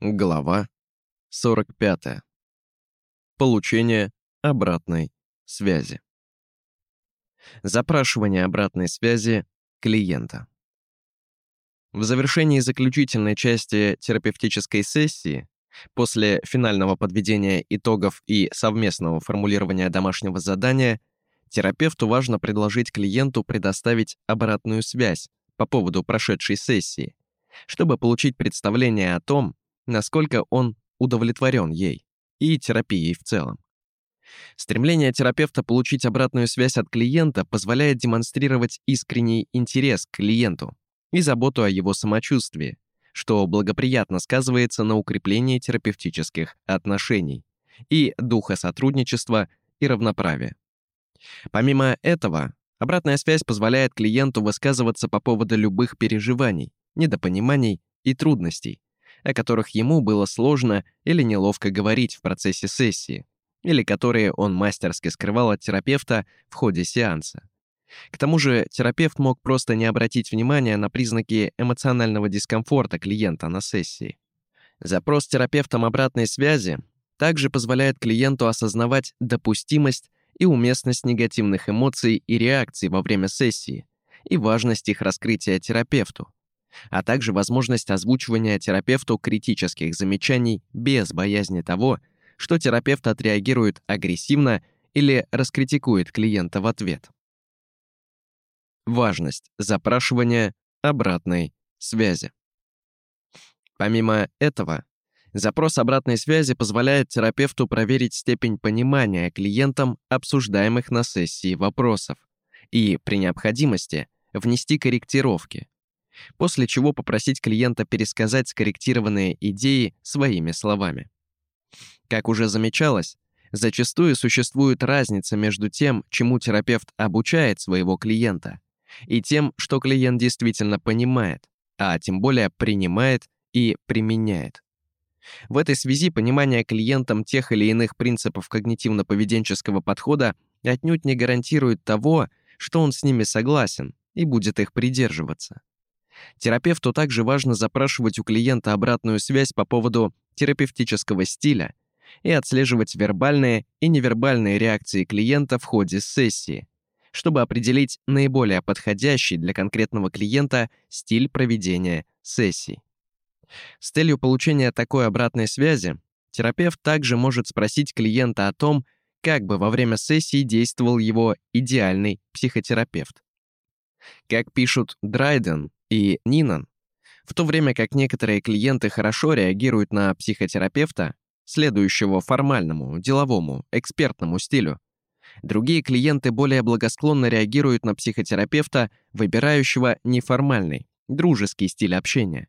Глава 45. Получение обратной связи. Запрашивание обратной связи клиента. В завершении заключительной части терапевтической сессии, после финального подведения итогов и совместного формулирования домашнего задания, терапевту важно предложить клиенту предоставить обратную связь по поводу прошедшей сессии, чтобы получить представление о том, насколько он удовлетворен ей и терапией в целом. Стремление терапевта получить обратную связь от клиента позволяет демонстрировать искренний интерес к клиенту и заботу о его самочувствии, что благоприятно сказывается на укреплении терапевтических отношений и духа сотрудничества и равноправия. Помимо этого, обратная связь позволяет клиенту высказываться по поводу любых переживаний, недопониманий и трудностей, о которых ему было сложно или неловко говорить в процессе сессии, или которые он мастерски скрывал от терапевта в ходе сеанса. К тому же терапевт мог просто не обратить внимания на признаки эмоционального дискомфорта клиента на сессии. Запрос терапевтом обратной связи также позволяет клиенту осознавать допустимость и уместность негативных эмоций и реакций во время сессии и важность их раскрытия терапевту, а также возможность озвучивания терапевту критических замечаний без боязни того, что терапевт отреагирует агрессивно или раскритикует клиента в ответ. Важность запрашивания обратной связи. Помимо этого, запрос обратной связи позволяет терапевту проверить степень понимания клиентам обсуждаемых на сессии вопросов и, при необходимости, внести корректировки, после чего попросить клиента пересказать скорректированные идеи своими словами. Как уже замечалось, зачастую существует разница между тем, чему терапевт обучает своего клиента, и тем, что клиент действительно понимает, а тем более принимает и применяет. В этой связи понимание клиентам тех или иных принципов когнитивно-поведенческого подхода отнюдь не гарантирует того, что он с ними согласен и будет их придерживаться. Терапевту также важно запрашивать у клиента обратную связь по поводу терапевтического стиля и отслеживать вербальные и невербальные реакции клиента в ходе сессии, чтобы определить наиболее подходящий для конкретного клиента стиль проведения сессий. С целью получения такой обратной связи терапевт также может спросить клиента о том, как бы во время сессии действовал его идеальный психотерапевт. Как пишут Драйден и Нинан, в то время как некоторые клиенты хорошо реагируют на психотерапевта, следующего формальному, деловому, экспертному стилю, другие клиенты более благосклонно реагируют на психотерапевта, выбирающего неформальный, дружеский стиль общения.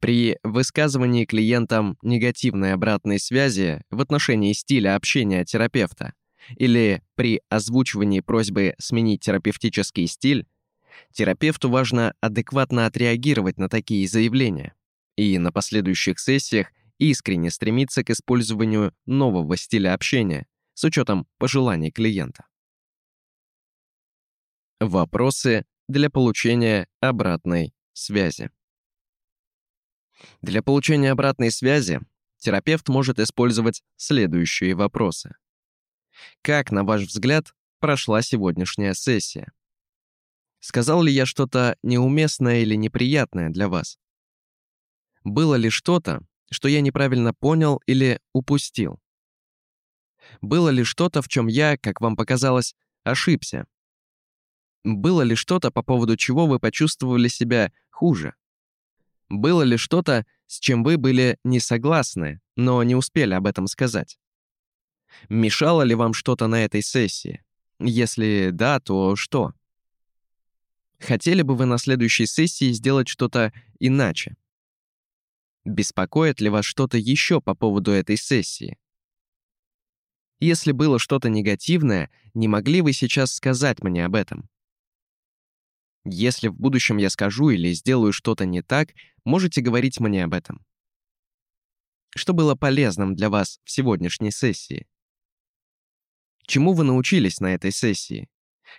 При высказывании клиентам негативной обратной связи в отношении стиля общения терапевта или при озвучивании просьбы сменить терапевтический стиль, терапевту важно адекватно отреагировать на такие заявления и на последующих сессиях искренне стремиться к использованию нового стиля общения с учетом пожеланий клиента. Вопросы для получения обратной связи. Для получения обратной связи терапевт может использовать следующие вопросы. Как, на ваш взгляд, прошла сегодняшняя сессия? Сказал ли я что-то неуместное или неприятное для вас? Было ли что-то, что я неправильно понял или упустил? Было ли что-то, в чем я, как вам показалось, ошибся? Было ли что-то, по поводу чего вы почувствовали себя хуже? Было ли что-то, с чем вы были не согласны, но не успели об этом сказать? Мешало ли вам что-то на этой сессии? Если да, то что? Хотели бы вы на следующей сессии сделать что-то иначе? Беспокоит ли вас что-то еще по поводу этой сессии? Если было что-то негативное, не могли вы сейчас сказать мне об этом? Если в будущем я скажу или сделаю что-то не так, можете говорить мне об этом. Что было полезным для вас в сегодняшней сессии? Чему вы научились на этой сессии?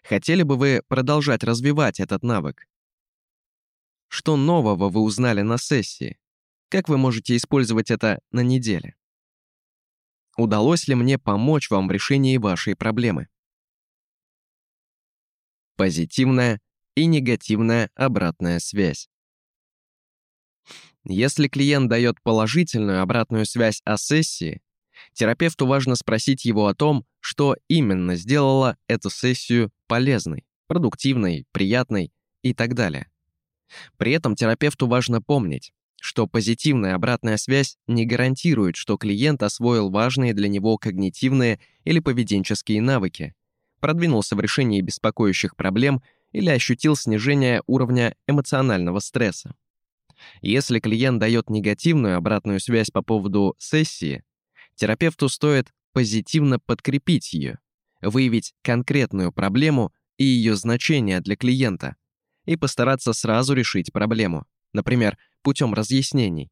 Хотели бы вы продолжать развивать этот навык? Что нового вы узнали на сессии? Как вы можете использовать это на неделе? Удалось ли мне помочь вам в решении вашей проблемы? Позитивная и негативная обратная связь. Если клиент дает положительную обратную связь о сессии, терапевту важно спросить его о том, что именно сделало эту сессию полезной, продуктивной, приятной и так далее. При этом терапевту важно помнить, что позитивная обратная связь не гарантирует, что клиент освоил важные для него когнитивные или поведенческие навыки, продвинулся в решении беспокоящих проблем или ощутил снижение уровня эмоционального стресса. Если клиент дает негативную обратную связь по поводу сессии, терапевту стоит позитивно подкрепить ее, выявить конкретную проблему и ее значение для клиента и постараться сразу решить проблему, например, путем разъяснений,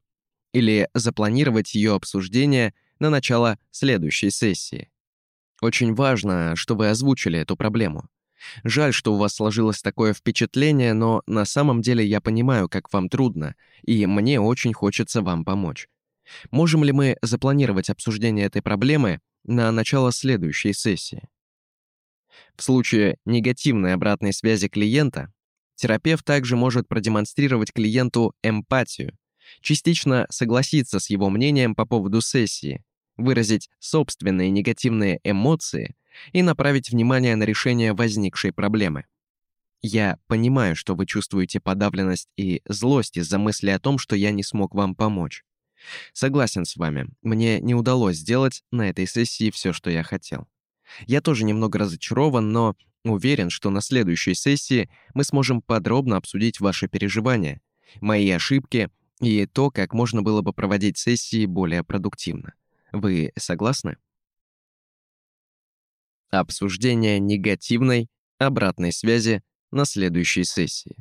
или запланировать ее обсуждение на начало следующей сессии. Очень важно, что вы озвучили эту проблему. Жаль, что у вас сложилось такое впечатление, но на самом деле я понимаю, как вам трудно, и мне очень хочется вам помочь. Можем ли мы запланировать обсуждение этой проблемы на начало следующей сессии? В случае негативной обратной связи клиента, терапевт также может продемонстрировать клиенту эмпатию, частично согласиться с его мнением по поводу сессии, выразить собственные негативные эмоции и направить внимание на решение возникшей проблемы. Я понимаю, что вы чувствуете подавленность и злость из-за мысли о том, что я не смог вам помочь. Согласен с вами, мне не удалось сделать на этой сессии все, что я хотел. Я тоже немного разочарован, но уверен, что на следующей сессии мы сможем подробно обсудить ваши переживания, мои ошибки и то, как можно было бы проводить сессии более продуктивно. Вы согласны? Обсуждение негативной обратной связи на следующей сессии.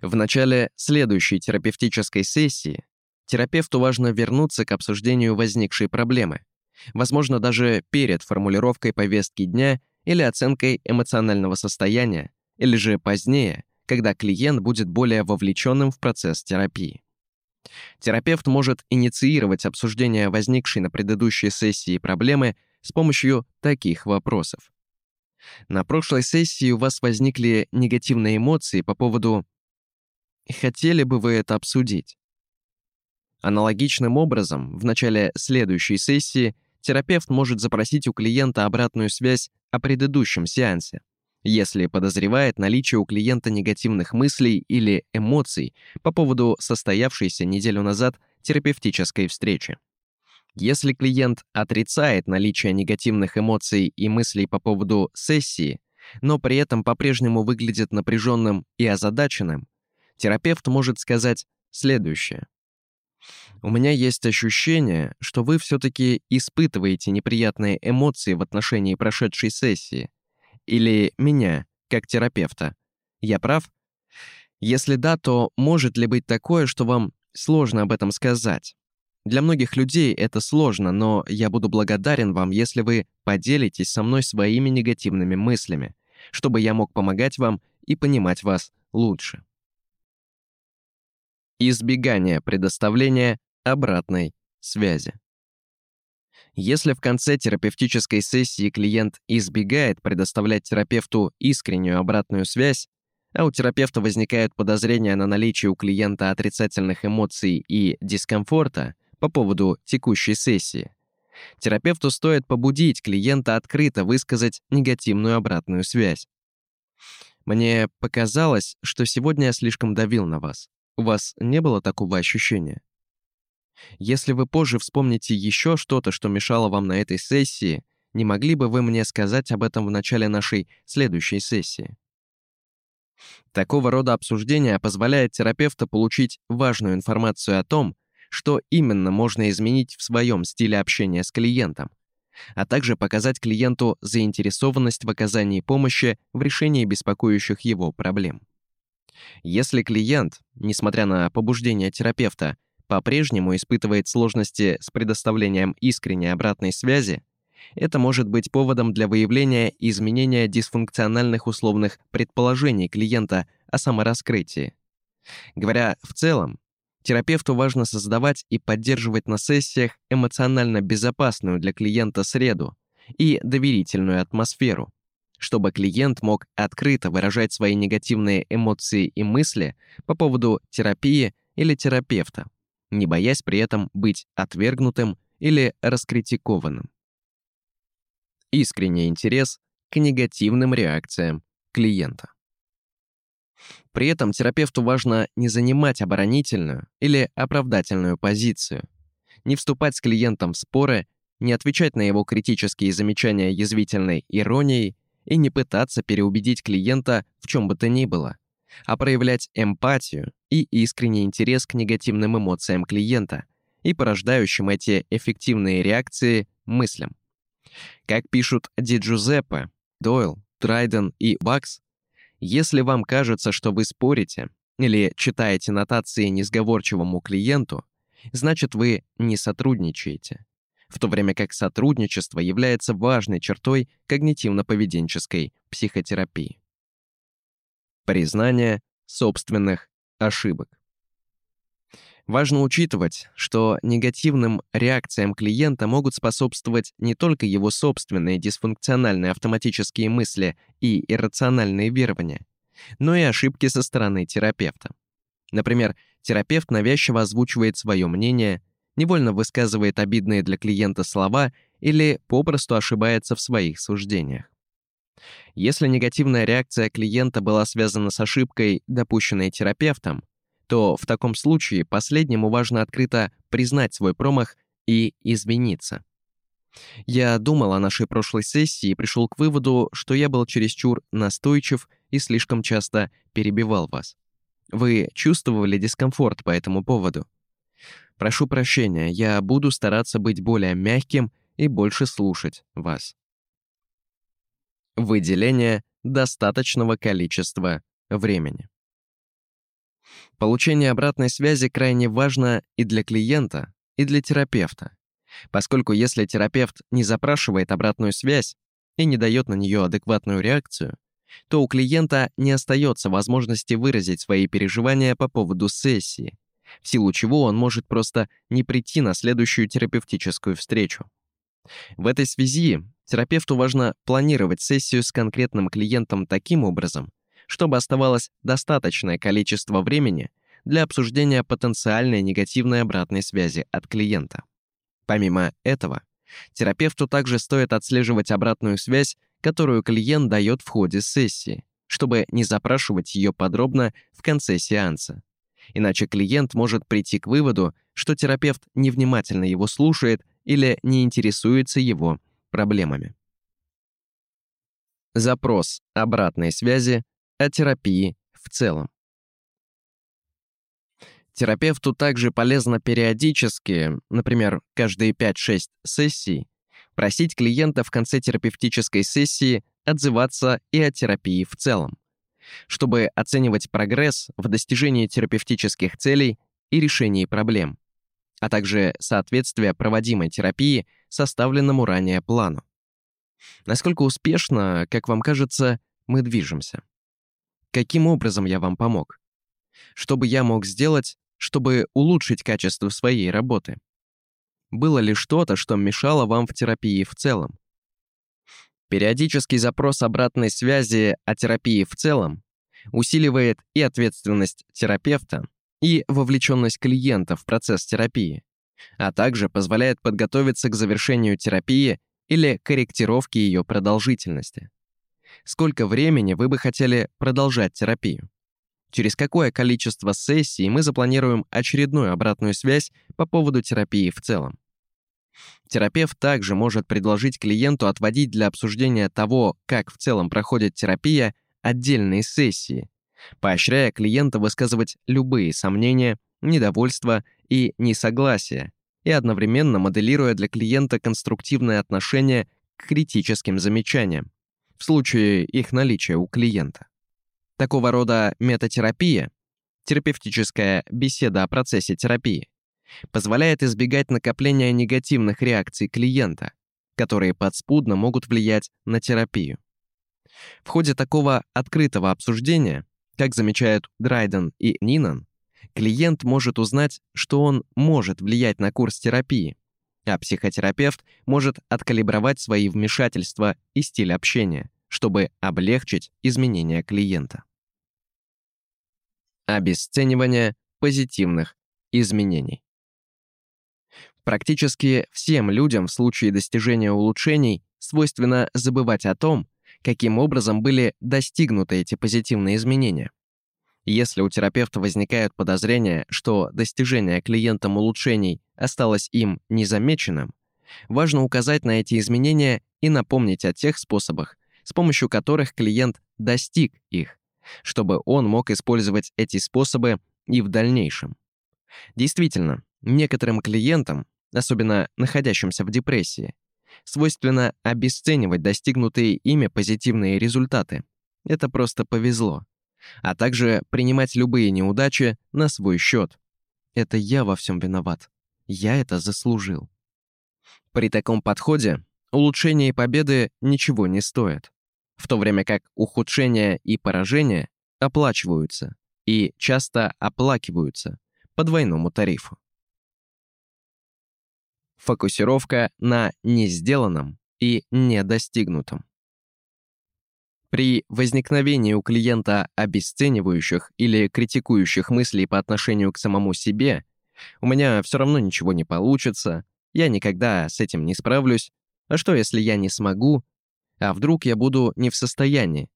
В начале следующей терапевтической сессии терапевту важно вернуться к обсуждению возникшей проблемы, возможно, даже перед формулировкой повестки дня или оценкой эмоционального состояния, или же позднее, когда клиент будет более вовлеченным в процесс терапии. Терапевт может инициировать обсуждение возникшей на предыдущей сессии проблемы с помощью таких вопросов. На прошлой сессии у вас возникли негативные эмоции по поводу «хотели бы вы это обсудить?». Аналогичным образом, в начале следующей сессии терапевт может запросить у клиента обратную связь о предыдущем сеансе, если подозревает наличие у клиента негативных мыслей или эмоций по поводу состоявшейся неделю назад терапевтической встречи. Если клиент отрицает наличие негативных эмоций и мыслей по поводу сессии, но при этом по-прежнему выглядит напряженным и озадаченным, терапевт может сказать следующее. У меня есть ощущение, что вы все-таки испытываете неприятные эмоции в отношении прошедшей сессии. Или меня, как терапевта. Я прав? Если да, то может ли быть такое, что вам сложно об этом сказать? Для многих людей это сложно, но я буду благодарен вам, если вы поделитесь со мной своими негативными мыслями, чтобы я мог помогать вам и понимать вас лучше. Избегание предоставления обратной связи. Если в конце терапевтической сессии клиент избегает предоставлять терапевту искреннюю обратную связь, а у терапевта возникают подозрения на наличие у клиента отрицательных эмоций и дискомфорта по поводу текущей сессии, терапевту стоит побудить клиента открыто высказать негативную обратную связь. Мне показалось, что сегодня я слишком давил на вас. У вас не было такого ощущения? Если вы позже вспомните еще что-то, что мешало вам на этой сессии, не могли бы вы мне сказать об этом в начале нашей следующей сессии? Такого рода обсуждение позволяет терапевту получить важную информацию о том, что именно можно изменить в своем стиле общения с клиентом, а также показать клиенту заинтересованность в оказании помощи в решении беспокоящих его проблем. Если клиент, несмотря на побуждение терапевта, по-прежнему испытывает сложности с предоставлением искренней обратной связи, это может быть поводом для выявления изменения дисфункциональных условных предположений клиента о самораскрытии. Говоря в целом, Терапевту важно создавать и поддерживать на сессиях эмоционально безопасную для клиента среду и доверительную атмосферу, чтобы клиент мог открыто выражать свои негативные эмоции и мысли по поводу терапии или терапевта, не боясь при этом быть отвергнутым или раскритикованным. Искренний интерес к негативным реакциям клиента. При этом терапевту важно не занимать оборонительную или оправдательную позицию, не вступать с клиентом в споры, не отвечать на его критические замечания язвительной иронией и не пытаться переубедить клиента в чем бы то ни было, а проявлять эмпатию и искренний интерес к негативным эмоциям клиента и порождающим эти эффективные реакции мыслям. Как пишут Ди Джузеппе, Дойл, Трайден и Бакс, если вам кажется, что вы спорите или читаете нотации несговорчивому клиенту, значит вы не сотрудничаете, в то время как сотрудничество является важной чертой когнитивно-поведенческой психотерапии. Признание собственных ошибок. Важно учитывать, что негативным реакциям клиента могут способствовать не только его собственные дисфункциональные автоматические мысли и иррациональные верования, но и ошибки со стороны терапевта. Например, терапевт навязчиво озвучивает свое мнение, невольно высказывает обидные для клиента слова или попросту ошибается в своих суждениях. Если негативная реакция клиента была связана с ошибкой, допущенной терапевтом, то в таком случае последнему важно открыто признать свой промах и извиниться. Я думал о нашей прошлой сессии и пришел к выводу, что я был чересчур настойчив и слишком часто перебивал вас. Вы чувствовали дискомфорт по этому поводу? Прошу прощения, я буду стараться быть более мягким и больше слушать вас. Выделение достаточного количества времени. Получение обратной связи крайне важно и для клиента, и для терапевта, поскольку если терапевт не запрашивает обратную связь и не дает на нее адекватную реакцию, то у клиента не остается возможности выразить свои переживания по поводу сессии, в силу чего он может просто не прийти на следующую терапевтическую встречу. В этой связи терапевту важно планировать сессию с конкретным клиентом таким образом, чтобы оставалось достаточное количество времени для обсуждения потенциальной негативной обратной связи от клиента. Помимо этого, терапевту также стоит отслеживать обратную связь, которую клиент дает в ходе сессии, чтобы не запрашивать ее подробно в конце сеанса. Иначе клиент может прийти к выводу, что терапевт невнимательно его слушает или не интересуется его проблемами. Запрос обратной связи о терапии в целом. Терапевту также полезно периодически, например, каждые 5-6 сессий, просить клиента в конце терапевтической сессии отзываться и о терапии в целом, чтобы оценивать прогресс в достижении терапевтических целей и решении проблем, а также соответствие проводимой терапии составленному ранее плану. Насколько успешно, как вам кажется, мы движемся? Каким образом я вам помог? Что бы я мог сделать, чтобы улучшить качество своей работы? Было ли что-то, что мешало вам в терапии в целом? Периодический запрос обратной связи о терапии в целом усиливает и ответственность терапевта, и вовлеченность клиента в процесс терапии, а также позволяет подготовиться к завершению терапии или корректировке ее продолжительности сколько времени вы бы хотели продолжать терапию. Через какое количество сессий мы запланируем очередную обратную связь по поводу терапии в целом. Терапевт также может предложить клиенту отводить для обсуждения того, как в целом проходит терапия, отдельные сессии, поощряя клиента высказывать любые сомнения, недовольства и несогласия, и одновременно моделируя для клиента конструктивное отношение к критическим замечаниям в случае их наличия у клиента. Такого рода метатерапия, терапевтическая беседа о процессе терапии, позволяет избегать накопления негативных реакций клиента, которые подспудно могут влиять на терапию. В ходе такого открытого обсуждения, как замечают Драйден и Нинан, Клиент может узнать, что он может влиять на курс терапии, а психотерапевт может откалибровать свои вмешательства и стиль общения, чтобы облегчить изменения клиента. Обесценивание позитивных изменений. Практически всем людям в случае достижения улучшений свойственно забывать о том, каким образом были достигнуты эти позитивные изменения. Если у терапевта возникают подозрения, что достижение клиентам улучшений осталось им незамеченным, важно указать на эти изменения и напомнить о тех способах, с помощью которых клиент достиг их, чтобы он мог использовать эти способы и в дальнейшем. Действительно, некоторым клиентам, особенно находящимся в депрессии, свойственно обесценивать достигнутые ими позитивные результаты. Это просто повезло. А также принимать любые неудачи на свой счет. Это я во всем виноват. Я это заслужил. При таком подходе улучшение и победы ничего не стоят, в то время как ухудшения и поражения оплачиваются и часто оплакиваются по двойному тарифу. Фокусировка на не сделанном и недостигнутом. При возникновении у клиента обесценивающих или критикующих мыслей по отношению к самому себе «у меня все равно ничего не получится», «я никогда с этим не справлюсь», «а что, если я не смогу», «а вдруг я буду не в состоянии»,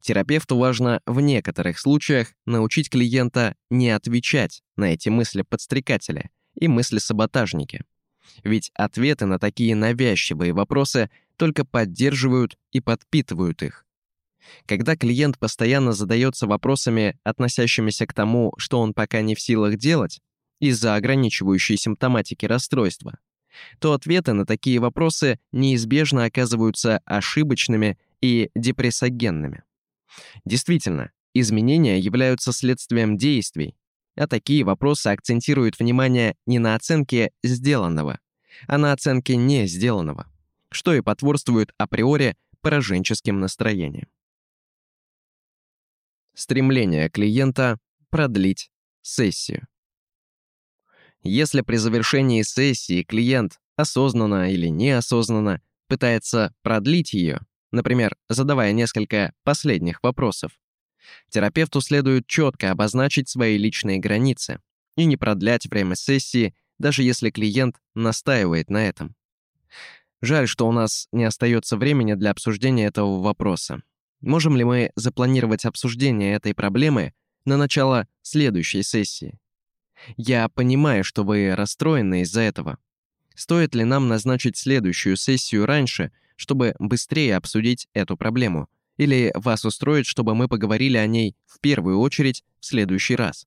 Терапевту важно в некоторых случаях научить клиента не отвечать на эти мысли подстрекателя и мысли саботажники. Ведь ответы на такие навязчивые вопросы только поддерживают и подпитывают их. Когда клиент постоянно задается вопросами, относящимися к тому, что он пока не в силах делать, из-за ограничивающей симптоматики расстройства, то ответы на такие вопросы неизбежно оказываются ошибочными и депрессогенными. Действительно, изменения являются следствием действий, а такие вопросы акцентируют внимание не на оценке сделанного, а на оценке не сделанного, что и потворствует априори пораженческим настроениям. Стремление клиента продлить сессию. Если при завершении сессии клиент осознанно или неосознанно пытается продлить ее, например, задавая несколько последних вопросов. Терапевту следует четко обозначить свои личные границы и не продлять время сессии, даже если клиент настаивает на этом. Жаль, что у нас не остается времени для обсуждения этого вопроса. Можем ли мы запланировать обсуждение этой проблемы на начало следующей сессии? Я понимаю, что вы расстроены из-за этого. Стоит ли нам назначить следующую сессию раньше, чтобы быстрее обсудить эту проблему? Или вас устроит, чтобы мы поговорили о ней в первую очередь в следующий раз?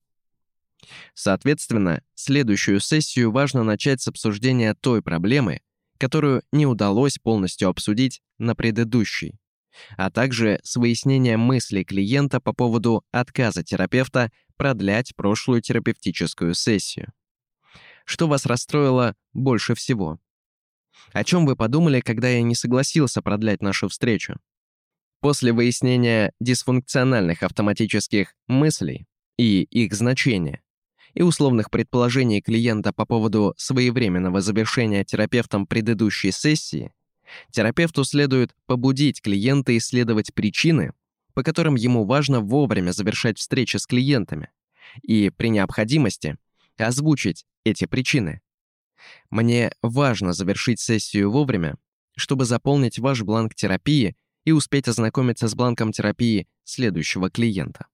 Соответственно, следующую сессию важно начать с обсуждения той проблемы, которую не удалось полностью обсудить на предыдущей, а также с выяснением мыслей клиента по поводу отказа терапевта продлять прошлую терапевтическую сессию. Что вас расстроило больше всего? О чем вы подумали, когда я не согласился продлять нашу встречу? После выяснения дисфункциональных автоматических мыслей и их значения и условных предположений клиента по поводу своевременного завершения терапевтом предыдущей сессии, терапевту следует побудить клиента исследовать причины, по которым ему важно вовремя завершать встречи с клиентами, и при необходимости озвучить эти причины. Мне важно завершить сессию вовремя, чтобы заполнить ваш бланк терапии и успеть ознакомиться с бланком терапии следующего клиента.